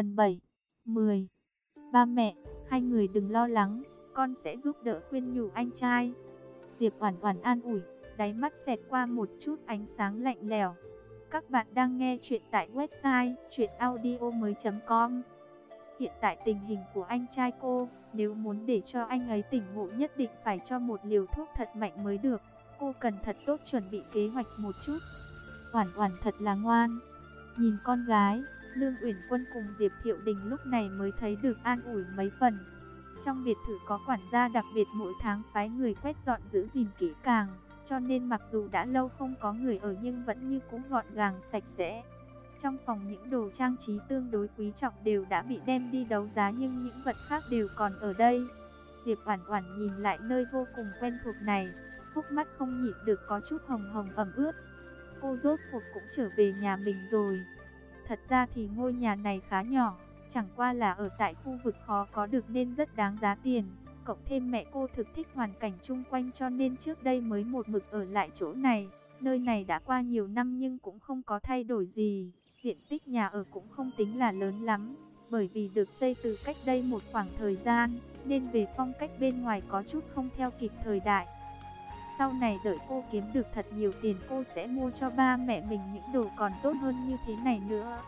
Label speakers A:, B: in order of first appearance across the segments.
A: phần 7, 10. Ba mẹ, hai người đừng lo lắng, con sẽ giúp đỡ khuyên nhủ anh trai. Diệp Oản Oản an ủi, đáy mắt xẹt qua một chút ánh sáng lạnh lẽo. Các bạn đang nghe chuyện tại website chuyenaudio.com Hiện tại tình hình của anh trai cô, nếu muốn để cho anh ấy tỉnh ngộ nhất định phải cho một liều thuốc thật mạnh mới được. Cô cần thật tốt chuẩn bị kế hoạch một chút. Oản Oản thật là ngoan. Nhìn con gái, Lương Uyển Quân cùng Diệp Thiệu Đình lúc này mới thấy được an ủi mấy phần. Trong biệt thự có quản gia đặc biệt mỗi tháng phái người quét dọn giữ gìn kỹ càng, cho nên mặc dù đã lâu không có người ở nhưng vẫn như cũ gọn gàng sạch sẽ. Trong phòng những đồ trang trí tương đối quý trọng đều đã bị đem đi đấu giá nhưng những vật khác đều còn ở đây. Diệp Oản Oản nhìn lại nơi vô cùng quen thuộc này, phúc mắt không nhịn được có chút hồng hồng ẩm ướt. Cô rốt cuộc cũng trở về nhà mình rồi. Thật ra thì ngôi nhà này khá nhỏ, chẳng qua là ở tại khu vực khó có được nên rất đáng giá tiền. Cộng thêm mẹ cô thực thích hoàn cảnh chung quanh cho nên trước đây mới một mực ở lại chỗ này. Nơi này đã qua nhiều năm nhưng cũng không có thay đổi gì. Diện tích nhà ở cũng không tính là lớn lắm, bởi vì được xây từ cách đây một khoảng thời gian, nên về phong cách bên ngoài có chút không theo kịp thời đại. Sau này đợi cô kiếm được thật nhiều tiền cô sẽ mua cho ba mẹ mình những đồ còn tốt hơn như thế này nữa.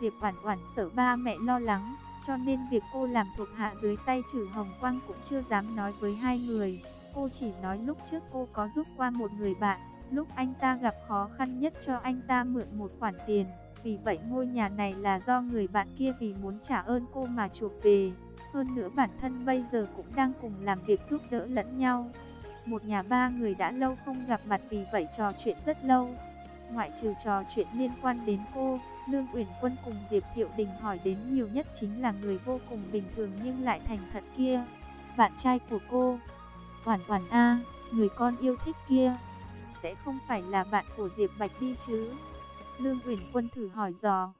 A: Diệp Oản Oản sợ ba mẹ lo lắng, cho nên việc cô làm thuộc hạ dưới tay Trử Hồng Quang cũng chưa dám nói với hai người. Cô chỉ nói lúc trước cô có giúp qua một người bạn, lúc anh ta gặp khó khăn nhất cho anh ta mượn một khoản tiền. Vì vậy ngôi nhà này là do người bạn kia vì muốn trả ơn cô mà chuộc về. Hơn nữa bản thân bây giờ cũng đang cùng làm việc giúp đỡ lẫn nhau. Một nhà ba người đã lâu không gặp mặt vì vậy trò chuyện rất lâu. Ngoại trừ trò chuyện liên quan đến cô, Lương Uyển Quân cùng Diệp Thiệu Đình hỏi đến nhiều nhất chính là người vô cùng bình thường nhưng lại thành thật kia. Bạn trai của cô, hoàn hoàn A, người con yêu thích kia, sẽ không phải là bạn của Diệp Bạch đi chứ? Lương Uyển Quân thử hỏi dò.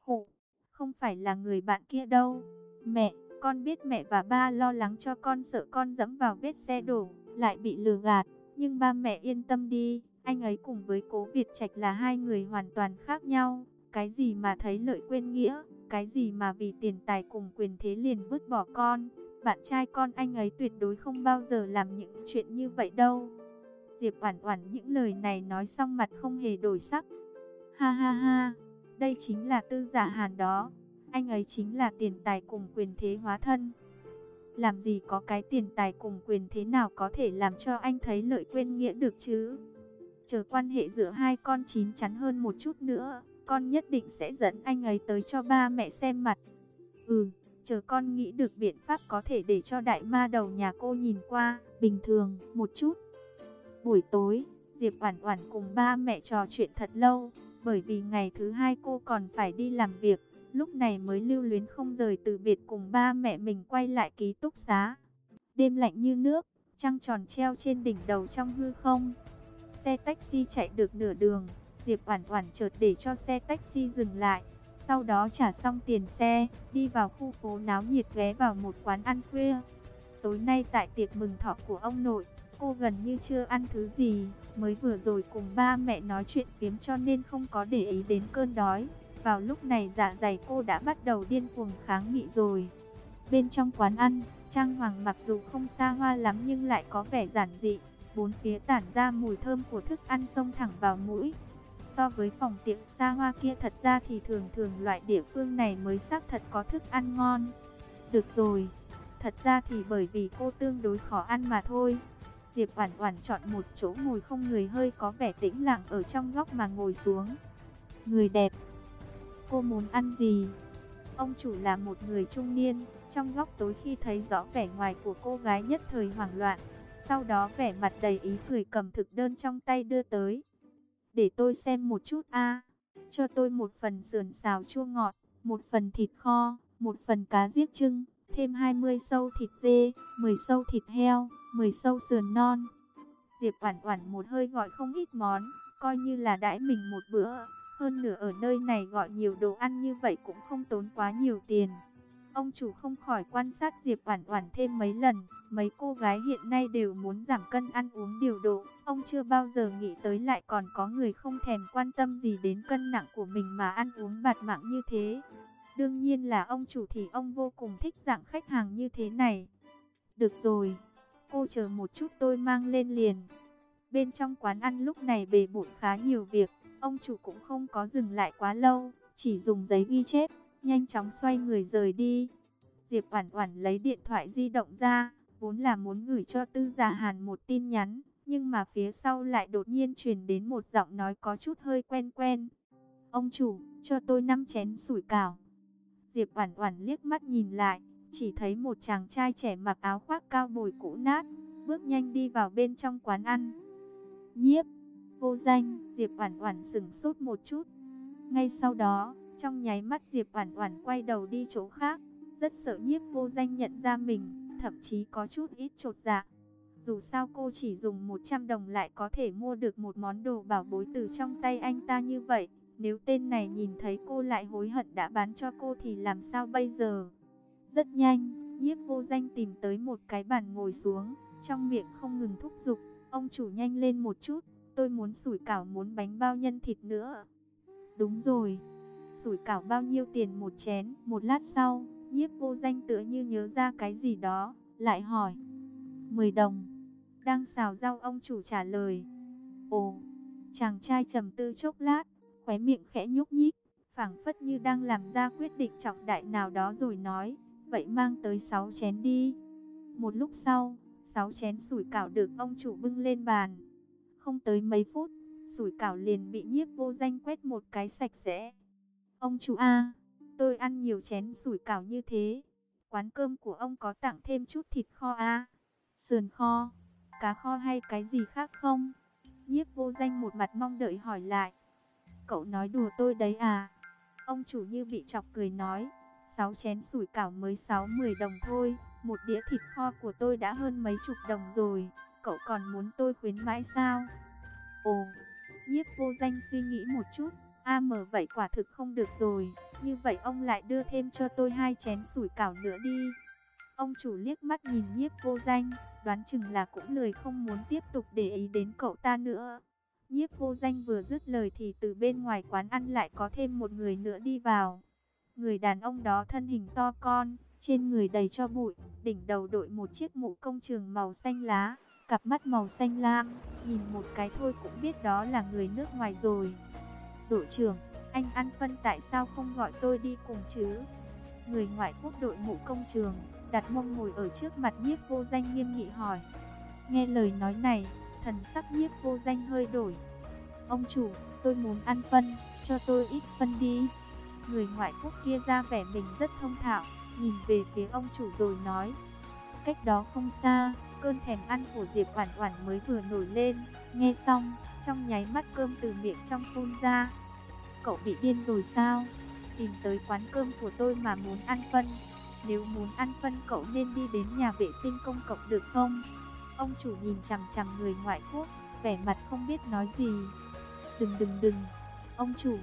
A: Khụ, không phải là người bạn kia đâu. Mẹ, con biết mẹ và ba lo lắng cho con sợ con dẫm vào vết xe đổ, lại bị lừa gạt. Nhưng ba mẹ yên tâm đi, anh ấy cùng với cố Việt Trạch là hai người hoàn toàn khác nhau. Cái gì mà thấy lợi quên nghĩa, cái gì mà vì tiền tài cùng quyền thế liền vứt bỏ con. Bạn trai con anh ấy tuyệt đối không bao giờ làm những chuyện như vậy đâu. Diệp Oản Oản những lời này nói xong mặt không hề đổi sắc. Ha ha ha, đây chính là tư giả hàn đó. Anh ấy chính là tiền tài cùng quyền thế hóa thân. Làm gì có cái tiền tài cùng quyền thế nào có thể làm cho anh thấy lợi quên nghĩa được chứ? Chờ quan hệ giữa hai con chín chắn hơn một chút nữa, con nhất định sẽ dẫn anh ấy tới cho ba mẹ xem mặt. Ừ, chờ con nghĩ được biện pháp có thể để cho đại ma đầu nhà cô nhìn qua, bình thường, một chút. Buổi tối, Diệp Oản Oản cùng ba mẹ trò chuyện thật lâu, bởi vì ngày thứ hai cô còn phải đi làm việc, lúc này mới lưu luyến không rời từ biệt cùng ba mẹ mình quay lại ký túc xá. Đêm lạnh như nước, trăng tròn treo trên đỉnh đầu trong hư không. Xe taxi chạy được nửa đường, Diệp Oản Oản chợt để cho xe taxi dừng lại, sau đó trả xong tiền xe, đi vào khu phố náo nhiệt ghé vào một quán ăn khuya. Tối nay tại tiệc mừng thọ của ông nội, cô gần như chưa ăn thứ gì, mới vừa rồi cùng ba mẹ nói chuyện phiếm cho nên không có để ý đến cơn đói. Vào lúc này dạ dày cô đã bắt đầu điên cuồng kháng nghị rồi. Bên trong quán ăn, Trang Hoàng mặc dù không xa hoa lắm nhưng lại có vẻ giản dị, bốn phía tản ra mùi thơm của thức ăn xông thẳng vào mũi. So với phòng tiệm xa hoa kia thật ra thì thường thường loại địa phương này mới xác thật có thức ăn ngon. Được rồi, thật ra thì bởi vì cô tương đối khó ăn mà thôi. Diệp Oản Oản chọn một chỗ ngồi không người hơi có vẻ tĩnh lặng ở trong góc mà ngồi xuống. Người đẹp, cô muốn ăn gì? Ông chủ là một người trung niên, trong góc tối khi thấy rõ vẻ ngoài của cô gái nhất thời hoảng loạn, sau đó vẻ mặt đầy ý cười cầm thực đơn trong tay đưa tới. Để tôi xem một chút a. Cho tôi một phần sườn xào chua ngọt, một phần thịt kho, một phần cá giết trưng, thêm 20 sâu thịt dê, 10 sâu thịt heo, 10 sâu sườn non. Diệp Oản Oản một hơi gọi không ít món, coi như là đãi mình một bữa. Hơn nữa ở nơi này gọi nhiều đồ ăn như vậy cũng không tốn quá nhiều tiền. Ông chủ không khỏi quan sát Diệp Oản Oản thêm mấy lần, mấy cô gái hiện nay đều muốn giảm cân ăn uống điều độ, ông chưa bao giờ nghĩ tới lại còn có người không thèm quan tâm gì đến cân nặng của mình mà ăn uống bạt mạng như thế. Đương nhiên là ông chủ thì ông vô cùng thích dạng khách hàng như thế này. Được rồi, cô chờ một chút tôi mang lên liền. Bên trong quán ăn lúc này bề bộn khá nhiều việc, ông chủ cũng không có dừng lại quá lâu, chỉ dùng giấy ghi chép, nhanh chóng xoay người rời đi. Diệp Oản Oản lấy điện thoại di động ra, vốn là muốn gửi cho Tư Giả Hàn một tin nhắn, nhưng mà phía sau lại đột nhiên truyền đến một giọng nói có chút hơi quen quen. "Ông chủ, cho tôi năm chén sủi cảo." Diệp Oản Oản liếc mắt nhìn lại, chỉ thấy một chàng trai trẻ mặc áo khoác cao bồi cũ nát, bước nhanh đi vào bên trong quán ăn. Nhiếp, vô danh, Diệp Oản Oản sững sốt một chút. Ngay sau đó, trong nháy mắt Diệp Oản Oản quay đầu đi chỗ khác, rất sợ Nhiếp vô danh nhận ra mình, thậm chí có chút ít chột dạ. Dù sao cô chỉ dùng 100 đồng lại có thể mua được một món đồ bảo bối từ trong tay anh ta như vậy. Nếu tên này nhìn thấy cô lại hối hận đã bán cho cô thì làm sao bây giờ? Rất nhanh, nhiếp vô danh tìm tới một cái bàn ngồi xuống, trong miệng không ngừng thúc giục. Ông chủ nhanh lên một chút, tôi muốn sủi cảo muốn bánh bao nhân thịt nữa. Đúng rồi, sủi cảo bao nhiêu tiền một chén, một lát sau, nhiếp vô danh tựa như nhớ ra cái gì đó, lại hỏi. 10 đồng. Đang xào rau ông chủ trả lời. Ồ, chàng trai trầm tư chốc lát, khóe miệng khẽ nhúc nhích, phảng phất như đang làm ra quyết định trọng đại nào đó rồi nói, vậy mang tới 6 chén đi. Một lúc sau, 6 chén sủi cảo được ông chủ bưng lên bàn. Không tới mấy phút, sủi cảo liền bị nhiếp vô danh quét một cái sạch sẽ. Ông chủ A, tôi ăn nhiều chén sủi cảo như thế. Quán cơm của ông có tặng thêm chút thịt kho A, sườn kho, cá kho hay cái gì khác không? Nhiếp vô danh một mặt mong đợi hỏi lại. Cậu nói đùa tôi đấy à? Ông chủ như bị chọc cười nói. 6 chén sủi cảo mới 6-10 đồng thôi. Một đĩa thịt kho của tôi đã hơn mấy chục đồng rồi. Cậu còn muốn tôi khuyến mãi sao? Ồ, nhiếp vô danh suy nghĩ một chút. A mở vậy quả thực không được rồi. Như vậy ông lại đưa thêm cho tôi hai chén sủi cảo nữa đi. Ông chủ liếc mắt nhìn nhiếp vô danh, đoán chừng là cũng lười không muốn tiếp tục để ý đến cậu ta nữa. Nhiếp vô danh vừa dứt lời thì từ bên ngoài quán ăn lại có thêm một người nữa đi vào. Người đàn ông đó thân hình to con, trên người đầy cho bụi, đỉnh đầu đội một chiếc mũ công trường màu xanh lá, cặp mắt màu xanh lam, nhìn một cái thôi cũng biết đó là người nước ngoài rồi. Đội trưởng, anh ăn phân tại sao không gọi tôi đi cùng chứ? Người ngoại quốc đội mũ công trường, đặt mông ngồi ở trước mặt nhiếp vô danh nghiêm nghị hỏi. Nghe lời nói này, thần sắc nhiếp vô danh hơi đổi. Ông chủ, tôi muốn ăn phân, cho tôi ít phân đi. Người ngoại quốc kia ra vẻ mình rất thông thạo, nhìn về phía ông chủ rồi nói. Cách đó không xa, cơn thèm ăn của Diệp Oản Oản mới vừa nổi lên, nghe xong, trong nháy mắt cơm từ miệng trong phun ra. Cậu bị điên rồi sao? Tìm tới quán cơm của tôi mà muốn ăn phân. Nếu muốn ăn phân cậu nên đi đến nhà vệ sinh công cộng được không? Ông chủ nhìn chằm chằm người ngoại quốc, vẻ mặt không biết nói gì. Đừng đừng đừng, ông chủ,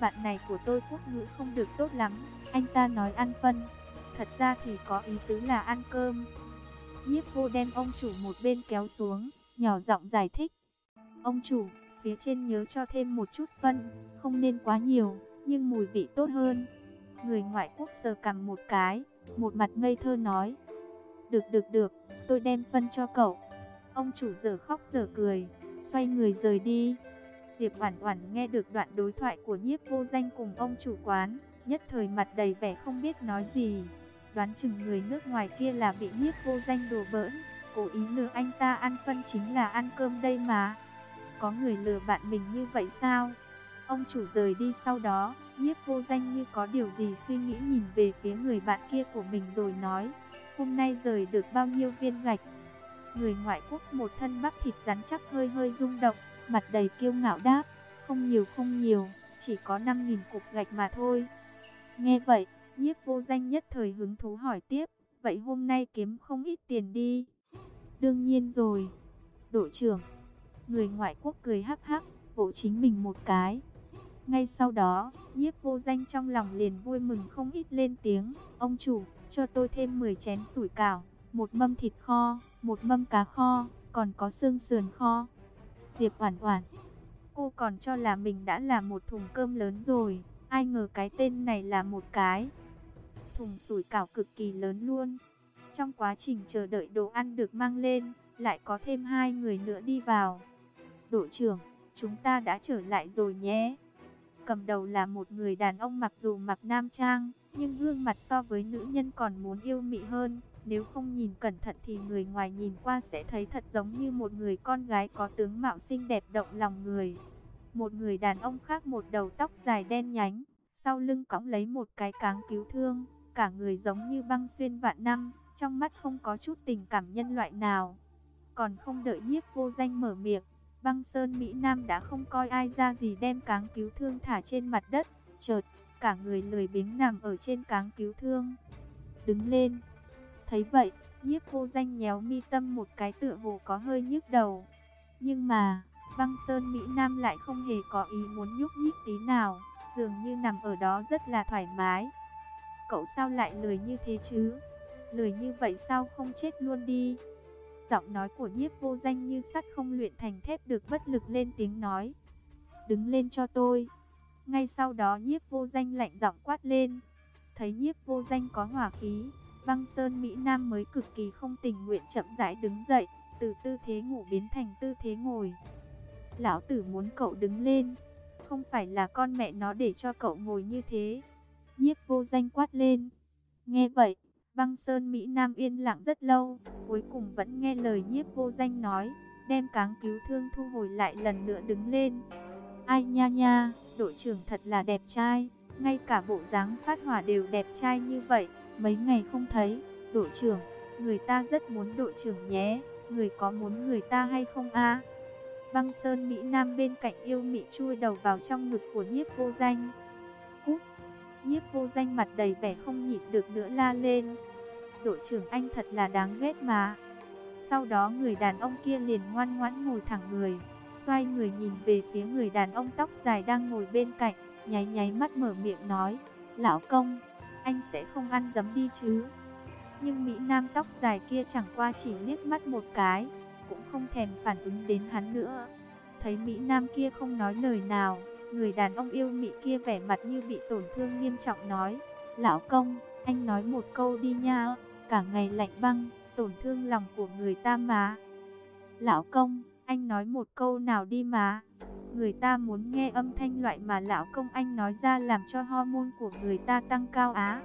A: bạn này của tôi quốc ngữ không được tốt lắm, anh ta nói ăn phân, thật ra thì có ý tứ là ăn cơm. Nhiếp vô đem ông chủ một bên kéo xuống, nhỏ giọng giải thích. Ông chủ, phía trên nhớ cho thêm một chút phân, không nên quá nhiều, nhưng mùi vị tốt hơn. Người ngoại quốc sờ cầm một cái, một mặt ngây thơ nói. Được được được, tôi đem phân cho cậu. Ông chủ giờ khóc giờ cười, xoay người rời đi. Diệp Oản Oản nghe được đoạn đối thoại của Nhiếp Vô Danh cùng ông chủ quán, nhất thời mặt đầy vẻ không biết nói gì. Đoán chừng người nước ngoài kia là bị Nhiếp Vô Danh đùa bỡn, cố ý lừa anh ta ăn phân chính là ăn cơm đây mà. Có người lừa bạn mình như vậy sao? Ông chủ rời đi sau đó, Nhiếp Vô Danh như có điều gì suy nghĩ nhìn về phía người bạn kia của mình rồi nói: hôm nay rời được bao nhiêu viên gạch. Người ngoại quốc một thân bắp thịt rắn chắc hơi hơi rung động, mặt đầy kiêu ngạo đáp, không nhiều không nhiều, chỉ có 5.000 cục gạch mà thôi. Nghe vậy, nhiếp vô danh nhất thời hứng thú hỏi tiếp, vậy hôm nay kiếm không ít tiền đi. Đương nhiên rồi, đội trưởng, người ngoại quốc cười hắc hắc, vỗ chính mình một cái. Ngay sau đó, nhiếp vô danh trong lòng liền vui mừng không ít lên tiếng, ông chủ, cho tôi thêm 10 chén sủi cảo, một mâm thịt kho, một mâm cá kho, còn có xương sườn kho. Diệp Oản Oản, cô còn cho là mình đã là một thùng cơm lớn rồi, Ai ngờ cái tên này là một cái thùng sủi cảo cực kỳ lớn luôn. Trong quá trình chờ đợi đồ ăn được mang lên, lại có thêm hai người nữa đi vào. Đội trưởng, chúng ta đã trở lại rồi nhé. Cầm đầu là một người đàn ông mặc dù mặc nam trang, nhưng gương mặt so với nữ nhân còn muốn yêu mị hơn. Nếu không nhìn cẩn thận thì người ngoài nhìn qua sẽ thấy thật giống như một người con gái có tướng mạo xinh đẹp động lòng người. Một người đàn ông khác một đầu tóc dài đen nhánh, sau lưng cõng lấy một cái cáng cứu thương, cả người giống như băng xuyên vạn năm, trong mắt không có chút tình cảm nhân loại nào. Còn không đợi nhiếp vô danh mở miệng, băng sơn Mỹ Nam đã không coi ai ra gì đem cáng cứu thương thả trên mặt đất, chợt, cả người lười biếng nằm ở trên cáng cứu thương. Đứng lên, thấy vậy, nhiếp vô danh nhéo mi tâm một cái tựa hồ có hơi nhức đầu. Nhưng mà, băng sơn Mỹ Nam lại không hề có ý muốn nhúc nhích tí nào, dường như nằm ở đó rất là thoải mái. Cậu sao lại lười như thế chứ? Lười như vậy sao không chết luôn đi? Giọng nói của nhiếp vô danh như sắt không luyện thành thép được bất lực lên tiếng nói. Đứng lên cho tôi. Ngay sau đó nhiếp vô danh lạnh giọng quát lên. Thấy nhiếp vô danh có hỏa khí, băng sơn Mỹ Nam mới cực kỳ không tình nguyện chậm rãi đứng dậy, từ tư thế ngủ biến thành tư thế ngồi. Lão tử muốn cậu đứng lên, không phải là con mẹ nó để cho cậu ngồi như thế. Nhiếp vô danh quát lên. Nghe vậy, băng sơn Mỹ Nam yên lặng rất lâu, cuối cùng vẫn nghe lời nhiếp vô danh nói, đem cáng cứu thương thu hồi lại lần nữa đứng lên. Ai nha nha, đội trưởng thật là đẹp trai, ngay cả bộ dáng phát hỏa đều đẹp trai như vậy, mấy ngày không thấy, đội trưởng, người ta rất muốn đội trưởng nhé, người có muốn người ta hay không a? Băng Sơn Mỹ Nam bên cạnh yêu mỹ chui đầu vào trong ngực của nhiếp vô danh. Nhiếp vô danh mặt đầy vẻ không nhịn được nữa la lên. Đội trưởng anh thật là đáng ghét mà. Sau đó người đàn ông kia liền ngoan ngoãn ngồi thẳng người, xoay người nhìn về phía người đàn ông tóc dài đang ngồi bên cạnh, nháy nháy mắt mở miệng nói, Lão công, anh sẽ không ăn dấm đi chứ. Nhưng Mỹ Nam tóc dài kia chẳng qua chỉ liếc mắt một cái, cũng không thèm phản ứng đến hắn nữa. Thấy Mỹ Nam kia không nói lời nào, người đàn ông yêu Mỹ kia vẻ mặt như bị tổn thương nghiêm trọng nói, Lão công, anh nói một câu đi nha, cả ngày lạnh băng, tổn thương lòng của người ta mà. Lão công, anh nói một câu nào đi mà. Người ta muốn nghe âm thanh loại mà lão công anh nói ra làm cho hormone của người ta tăng cao á.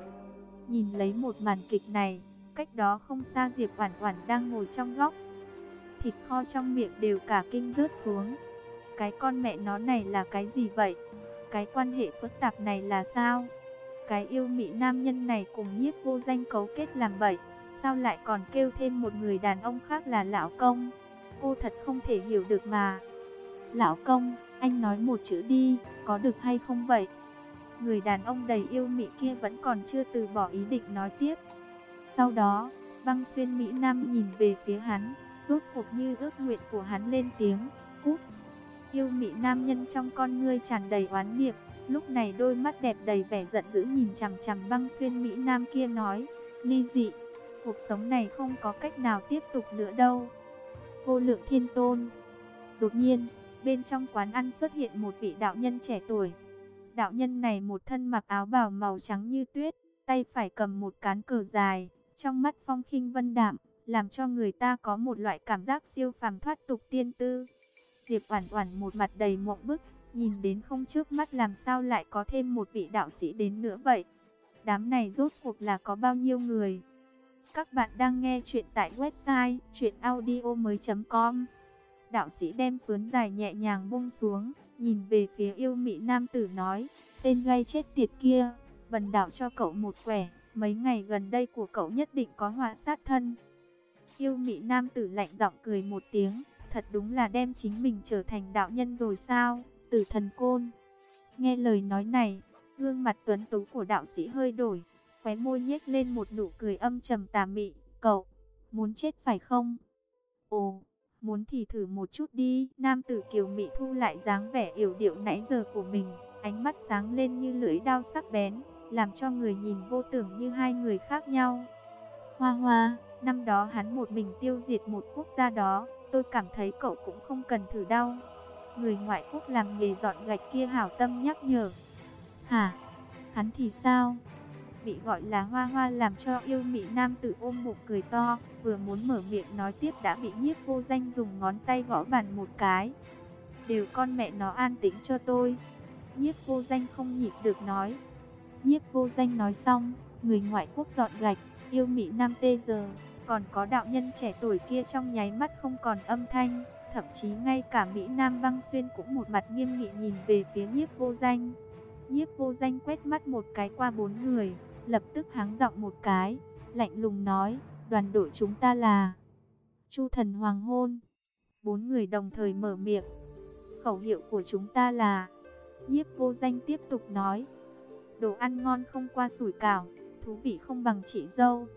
A: Nhìn lấy một màn kịch này, cách đó không xa Diệp Oản Oản đang ngồi trong góc, thịt kho trong miệng đều cả kinh rớt xuống. Cái con mẹ nó này là cái gì vậy? Cái quan hệ phức tạp này là sao? Cái yêu mị nam nhân này cùng nhiếp vô danh cấu kết làm bậy, sao lại còn kêu thêm một người đàn ông khác là lão công? Cô thật không thể hiểu được mà. Lão công, anh nói một chữ đi, có được hay không vậy? Người đàn ông đầy yêu mị kia vẫn còn chưa từ bỏ ý định nói tiếp. Sau đó, băng xuyên Mỹ Nam nhìn về phía hắn, rốt cuộc như ước nguyện của hắn lên tiếng, cút. Yêu mị nam nhân trong con ngươi tràn đầy oán niệm. lúc này đôi mắt đẹp đầy vẻ giận dữ nhìn chằm chằm băng xuyên Mỹ nam kia nói, ly dị, cuộc sống này không có cách nào tiếp tục nữa đâu. Vô lượng thiên tôn. Đột nhiên, bên trong quán ăn xuất hiện một vị đạo nhân trẻ tuổi. Đạo nhân này một thân mặc áo bào màu trắng như tuyết, tay phải cầm một cán cờ dài, trong mắt phong khinh vân đạm, làm cho người ta có một loại cảm giác siêu phàm thoát tục tiên tư. Diệp Oản Oản một mặt đầy mộng bức, nhìn đến không trước mắt làm sao lại có thêm một vị đạo sĩ đến nữa vậy. Đám này rốt cuộc là có bao nhiêu người? Các bạn đang nghe chuyện tại website chuyenaudio.com Đạo sĩ đem phướn dài nhẹ nhàng buông xuống, nhìn về phía yêu mị nam tử nói, tên gây chết tiệt kia, bần đạo cho cậu một quẻ, mấy ngày gần đây của cậu nhất định có họa sát thân. Yêu mị nam tử lạnh giọng cười một tiếng, thật đúng là đem chính mình trở thành đạo nhân rồi sao, tử thần côn. Nghe lời nói này, gương mặt tuấn tú của đạo sĩ hơi đổi, khóe môi nhếch lên một nụ cười âm trầm tà mị, cậu, muốn chết phải không? Ồ, muốn thì thử một chút đi. Nam tử kiều mị thu lại dáng vẻ yểu điệu nãy giờ của mình, ánh mắt sáng lên như lưỡi đao sắc bén, làm cho người nhìn vô tưởng như hai người khác nhau. Hoa hoa, Năm đó hắn một mình tiêu diệt một quốc gia đó, tôi cảm thấy cậu cũng không cần thử đau. Người ngoại quốc làm nghề dọn gạch kia hảo tâm nhắc nhở. Hả? Hắn thì sao? Bị gọi là hoa hoa làm cho yêu mị nam tử ôm bụng cười to, vừa muốn mở miệng nói tiếp đã bị nhiếp vô danh dùng ngón tay gõ bàn một cái. Đều con mẹ nó an tĩnh cho tôi. Nhiếp vô danh không nhịn được nói. Nhiếp vô danh nói xong, người ngoại quốc dọn gạch, yêu mị nam tê giờ, còn có đạo nhân trẻ tuổi kia trong nháy mắt không còn âm thanh, thậm chí ngay cả Mỹ Nam băng xuyên cũng một mặt nghiêm nghị nhìn về phía nhiếp vô danh. Nhiếp vô danh quét mắt một cái qua bốn người, lập tức háng giọng một cái, lạnh lùng nói, đoàn đội chúng ta là Chu thần hoàng hôn. Bốn người đồng thời mở miệng. Khẩu hiệu của chúng ta là Nhiếp vô danh tiếp tục nói, đồ ăn ngon không qua sủi cảo, thú vị không bằng chị dâu.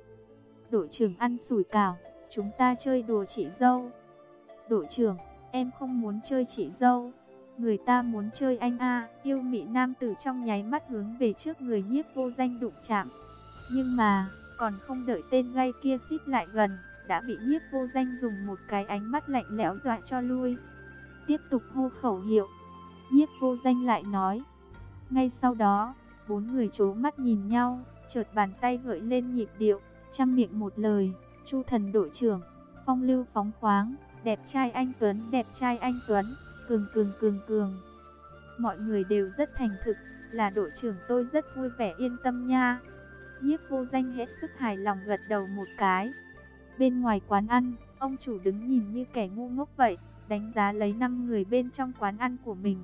A: Đội trưởng ăn sủi cảo, chúng ta chơi đùa chị dâu. Đội trưởng, em không muốn chơi chị dâu. Người ta muốn chơi anh A, yêu mị nam tử trong nháy mắt hướng về trước người nhiếp vô danh đụng chạm. Nhưng mà, còn không đợi tên gay kia xít lại gần, đã bị nhiếp vô danh dùng một cái ánh mắt lạnh lẽo dọa cho lui. Tiếp tục hô khẩu hiệu, nhiếp vô danh lại nói. Ngay sau đó, bốn người chố mắt nhìn nhau, chợt bàn tay gợi lên nhịp điệu, trăm miệng một lời, chu thần đội trưởng, phong lưu phóng khoáng, đẹp trai anh Tuấn, đẹp trai anh Tuấn cường cường cường cường. Mọi người đều rất thành thực, là đội trưởng tôi rất vui vẻ yên tâm nha. Nhiếp vô danh hết sức hài lòng gật đầu một cái. Bên ngoài quán ăn, ông chủ đứng nhìn như kẻ ngu ngốc vậy, đánh giá lấy 5 người bên trong quán ăn của mình.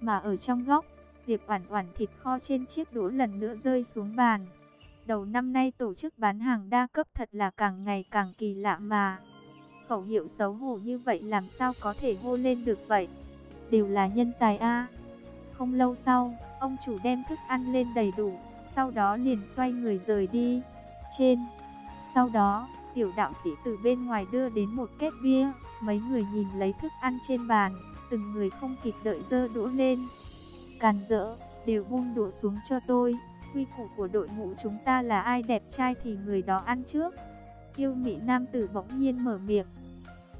A: Mà ở trong góc, Diệp Oản Oản thịt kho trên chiếc đũa lần nữa rơi xuống bàn. Đầu năm nay tổ chức bán hàng đa cấp thật là càng ngày càng kỳ lạ mà. Khẩu hiệu xấu hổ như vậy làm sao có thể hô lên được vậy? Đều là nhân tài a. Không lâu sau, ông chủ đem thức ăn lên đầy đủ, sau đó liền xoay người rời đi. Trên, sau đó, tiểu đạo sĩ từ bên ngoài đưa đến một két bia, mấy người nhìn lấy thức ăn trên bàn, từng người không kịp đợi dơ đũa lên. Càn dỡ, đều buông đũa xuống cho tôi. Quy củ của đội ngũ chúng ta là ai đẹp trai thì người đó ăn trước. Yêu Mỹ Nam tử bỗng nhiên mở miệng.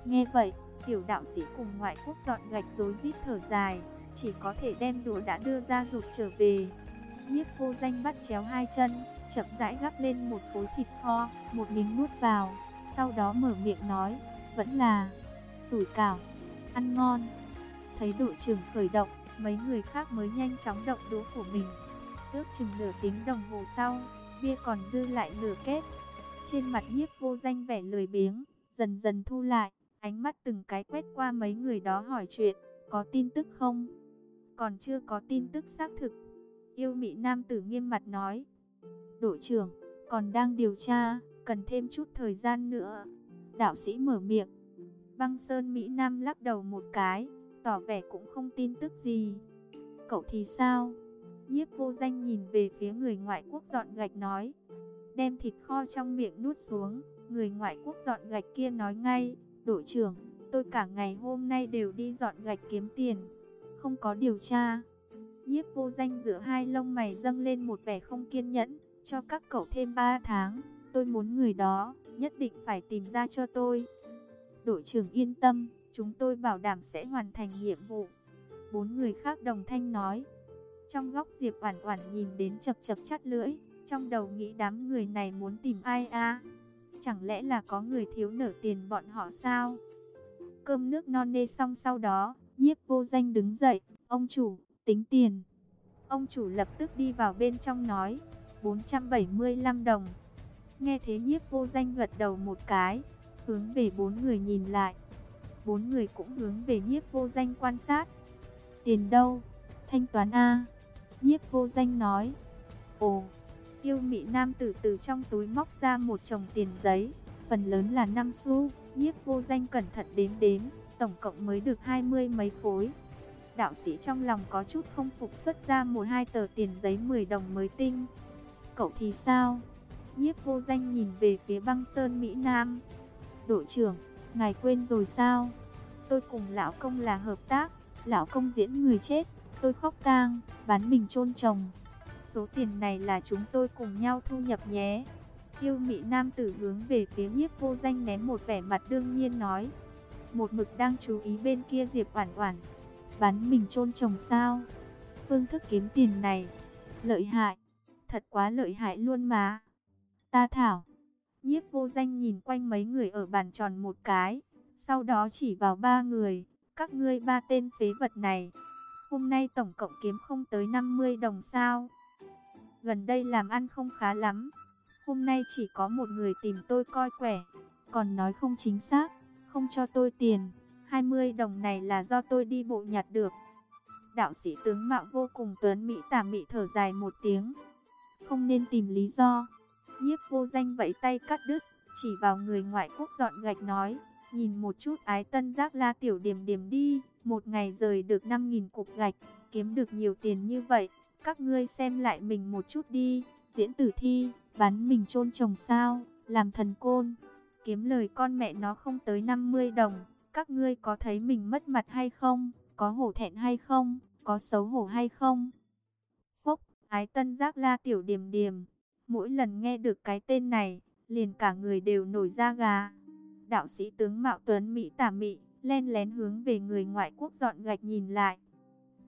A: Nghe vậy, tiểu đạo sĩ cùng ngoại quốc dọn gạch rối rít thở dài, chỉ có thể đem đũa đã đưa ra rụt trở về. Nhiếp vô danh bắt chéo hai chân, chậm rãi gắp lên một khối thịt kho, một miếng nuốt vào, sau đó mở miệng nói, vẫn là sủi cảo, ăn ngon. Thấy đội trưởng khởi động, mấy người khác mới nhanh chóng động đũa của mình. Ước chừng nửa tiếng đồng hồ sau, bia còn dư lại nửa kết. Trên mặt nhiếp vô danh vẻ lười biếng, dần dần thu lại, ánh mắt từng cái quét qua mấy người đó hỏi chuyện, có tin tức không? Còn chưa có tin tức xác thực. Yêu mị nam tử nghiêm mặt nói. Đội trưởng, còn đang điều tra, cần thêm chút thời gian nữa. Đạo sĩ mở miệng. Băng Sơn Mỹ Nam lắc đầu một cái, tỏ vẻ cũng không tin tức gì. Cậu thì sao? Nhiếp vô danh nhìn về phía người ngoại quốc dọn gạch nói. Đem thịt kho trong miệng nuốt xuống, người ngoại quốc dọn gạch kia nói ngay. Đội trưởng, tôi cả ngày hôm nay đều đi dọn gạch kiếm tiền, không có điều tra. Nhiếp vô danh giữa hai lông mày dâng lên một vẻ không kiên nhẫn, cho các cậu thêm 3 tháng, tôi muốn người đó, nhất định phải tìm ra cho tôi. Đội trưởng yên tâm, chúng tôi bảo đảm sẽ hoàn thành nhiệm vụ. Bốn người khác đồng thanh nói. Trong góc Diệp Oản Oản nhìn đến chật chật chắt lưỡi, trong đầu nghĩ đám người này muốn tìm ai a? Chẳng lẽ là có người thiếu nợ tiền bọn họ sao? Cơm nước non nê xong sau đó, nhiếp vô danh đứng dậy, ông chủ, tính tiền. Ông chủ lập tức đi vào bên trong nói, 475 đồng. Nghe thế nhiếp vô danh gật đầu một cái, hướng về bốn người nhìn lại. Bốn người cũng hướng về nhiếp vô danh quan sát. Tiền đâu? Thanh toán A. Nhiếp vô danh nói. Ồ, Yêu mị nam tử từ trong túi móc ra một chồng tiền giấy, phần lớn là 5 xu, nhiếp vô danh cẩn thận đếm đếm, tổng cộng mới được hai mươi mấy khối. Đạo sĩ trong lòng có chút không phục xuất ra một hai tờ tiền giấy 10 đồng mới tinh. Cậu thì sao? Nhiếp vô danh nhìn về phía băng sơn Mỹ Nam. Đội trưởng, ngài quên rồi sao? Tôi cùng lão công là hợp tác, lão công diễn người chết, tôi khóc tang, bán mình chôn chồng số tiền này là chúng tôi cùng nhau thu nhập nhé. Yêu mị nam tử hướng về phía nhiếp vô danh ném một vẻ mặt đương nhiên nói. Một mực đang chú ý bên kia Diệp Oản Oản. Bắn mình chôn chồng sao? Phương thức kiếm tiền này, Lợi hại, thật quá lợi hại luôn mà. Ta thảo, nhiếp vô danh nhìn quanh mấy người ở bàn tròn một cái, sau đó chỉ vào ba người, các ngươi ba tên phế vật này. Hôm nay tổng cộng kiếm không tới 50 đồng sao. Gần đây làm ăn không khá lắm. Hôm nay chỉ có một người tìm tôi coi quẻ, còn nói không chính xác, không cho tôi tiền. 20 đồng này là do tôi đi bộ nhặt được. Đạo sĩ tướng mạo vô cùng tuấn Mỹ tà mị thở dài một tiếng. Không nên tìm lý do. Nhiếp vô danh vẫy tay cắt đứt, chỉ vào người ngoại quốc dọn gạch nói. Nhìn một chút ái tân giác la tiểu điểm điểm đi, một ngày rời được 5.000 cục gạch, kiếm được nhiều tiền như vậy. Các ngươi xem lại mình một chút đi, diễn tử thi, bắn mình chôn chồng sao, làm thần côn. Kiếm lời con mẹ nó không tới 50 đồng, các ngươi có thấy mình mất mặt hay không, có hổ thẹn hay không, có xấu hổ hay không. Phúc, ái tân giác la tiểu điểm điểm, mỗi lần nghe được cái tên này, liền cả người đều nổi da gà. Đạo sĩ tướng Mạo Tuấn Mỹ tả mị, len lén hướng về người ngoại quốc dọn gạch nhìn lại.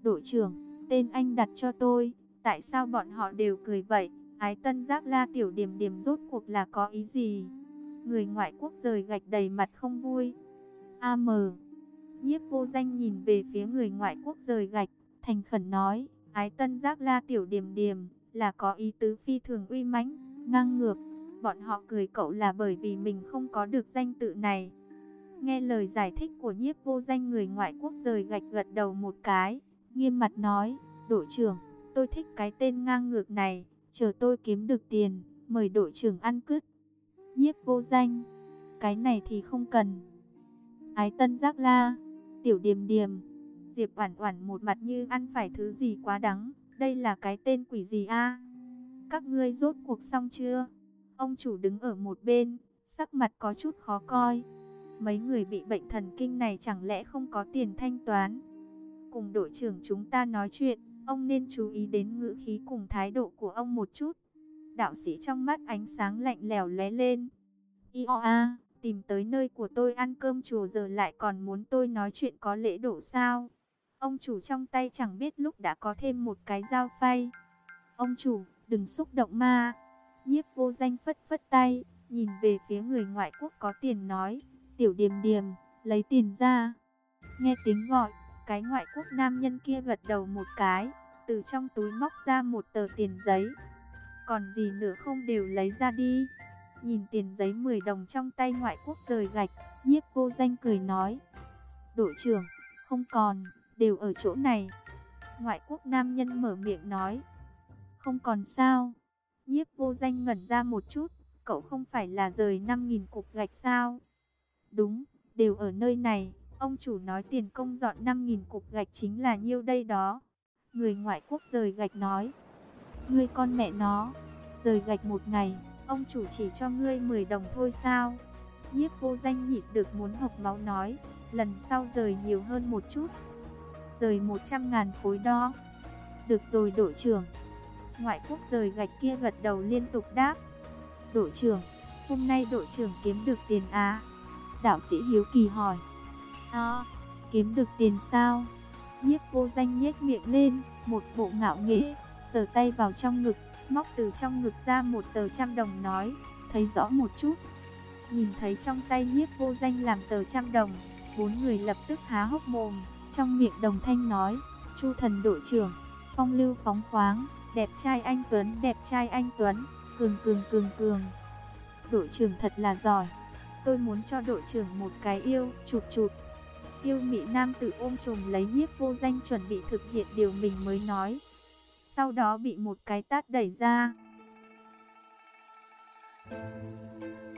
A: Đội trưởng, tên anh đặt cho tôi, tại sao bọn họ đều cười vậy? Ái tân giác la tiểu điểm điểm rốt cuộc là có ý gì? Người ngoại quốc rời gạch đầy mặt không vui. AM Nhiếp vô danh nhìn về phía người ngoại quốc rời gạch, thành khẩn nói, ái tân giác la tiểu điểm điểm, là có ý tứ phi thường uy mãnh, ngang ngược. Bọn họ cười cậu là bởi vì mình không có được danh tự này. Nghe lời giải thích của nhiếp vô danh người ngoại quốc rời gạch gật đầu một cái, nghiêm mặt nói, đội trưởng, tôi thích cái tên ngang ngược này, chờ tôi kiếm được tiền, mời đội trưởng ăn cứt. Nhiếp vô danh, cái này thì không cần. Ái tân giác la, tiểu điềm điềm, Diệp Oản Oản một mặt như ăn phải thứ gì quá đắng, đây là cái tên quỷ gì a? Các ngươi rốt cuộc xong chưa? Ông chủ đứng ở một bên, sắc mặt có chút khó coi. Mấy người bị bệnh thần kinh này chẳng lẽ không có tiền thanh toán? Cùng đội trưởng chúng ta nói chuyện, ông nên chú ý đến ngữ khí cùng thái độ của ông một chút. Đạo sĩ trong mắt ánh sáng lạnh lẽo lóe lên. Ioa, tìm tới nơi của tôi ăn cơm chùa giờ lại còn muốn tôi nói chuyện có lễ độ sao? Ông chủ trong tay chẳng biết lúc đã có thêm một cái dao phay. Ông chủ, đừng xúc động ma. Nhiếp vô danh phất phất tay, nhìn về phía người ngoại quốc có tiền nói. Tiểu điềm điềm, lấy tiền ra. Nghe tiếng gọi, cái ngoại quốc nam nhân kia gật đầu một cái, từ trong túi móc ra một tờ tiền giấy. Còn gì nữa không đều lấy ra đi. Nhìn tiền giấy 10 đồng trong tay ngoại quốc rời gạch, nhiếp vô danh cười nói. Đội trưởng, không còn đều ở chỗ này. Ngoại quốc nam nhân mở miệng nói. Không còn sao. Nhiếp vô danh ngẩn ra một chút. Cậu không phải là rời 5.000 cục gạch sao? Đúng, đều ở nơi này. Ông chủ nói tiền công dọn 5.000 cục gạch chính là nhiêu đây đó. Người ngoại quốc rời gạch nói. Ngươi con mẹ nó, rời gạch một ngày, ông chủ chỉ cho ngươi 10 đồng thôi sao? Nhiếp vô danh nhịn được muốn học máu nói, lần sau rời nhiều hơn một chút, rời 100 ngàn khối đó. Được rồi đội trưởng. Ngoại quốc rời gạch kia gật đầu liên tục đáp. Đội trưởng, hôm nay đội trưởng kiếm được tiền á. Đạo sĩ Hiếu Kỳ hỏi. À, kiếm được tiền sao? Nhiếp vô danh nhếch miệng lên, một bộ ngạo nghễ, sờ tay vào trong ngực, móc từ trong ngực ra một tờ trăm đồng nói, thấy rõ một chút. Nhìn thấy trong tay nhiếp vô danh làm tờ trăm đồng, bốn người lập tức há hốc mồm. Trong miệng đồng thanh nói, Chu thần đội trưởng, phong lưu phóng khoáng, đẹp trai anh Tuấn, đẹp trai anh Tuấn, cường cường cường cường. Đội trưởng thật là giỏi. Tôi muốn cho đội trưởng một cái yêu, chụp chụp. Yêu mỹ nam tự ôm chùm lấy nhiếp vô danh chuẩn bị thực hiện điều mình mới nói. Sau đó bị một cái tát đẩy ra.